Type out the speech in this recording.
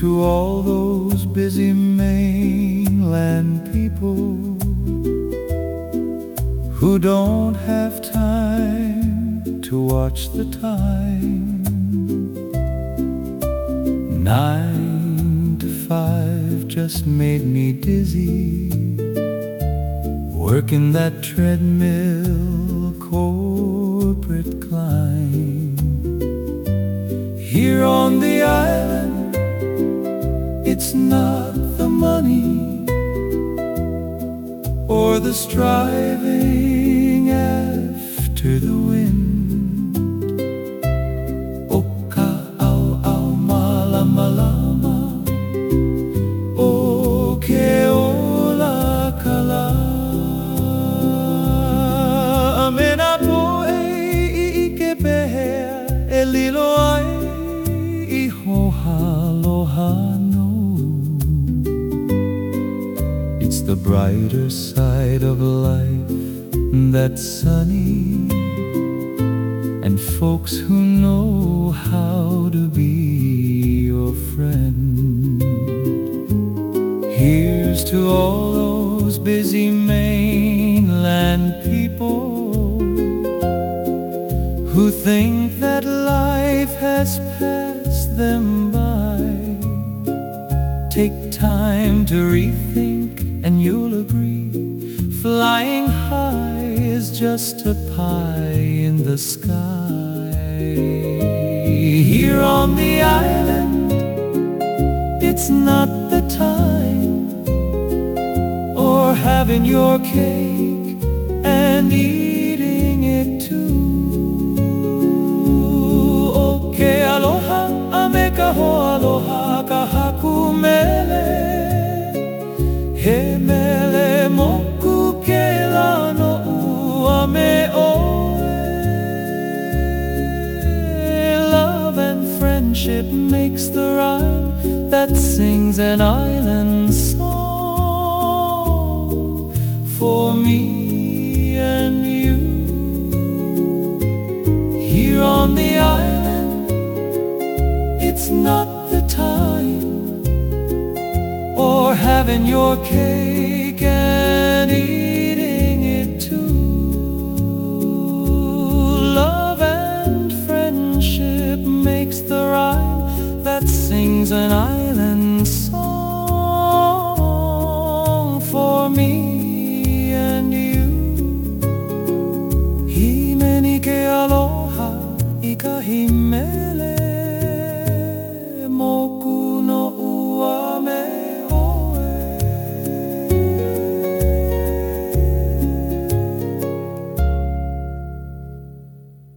To all those busy mainland people who don't have time to watch the time. Nine to five just made me dizzy, working that treadmill corporate climb. Here on the it's not the money or the striving after the wind. The brighter side of life that's sunny and folks who know how to be your friend. Here's to all those busy mainland people who think that life has passed them by. Take time to rethink, and you'll agree. Flying high is just a pie in the sky. Here on the island, it's not the time or having your cake and eating friendship makes the rhyme that sings an island song for me and you. Here on the island, it's not the time or having your cake sings an island song for me and you. Himeni ke aloha i ka himele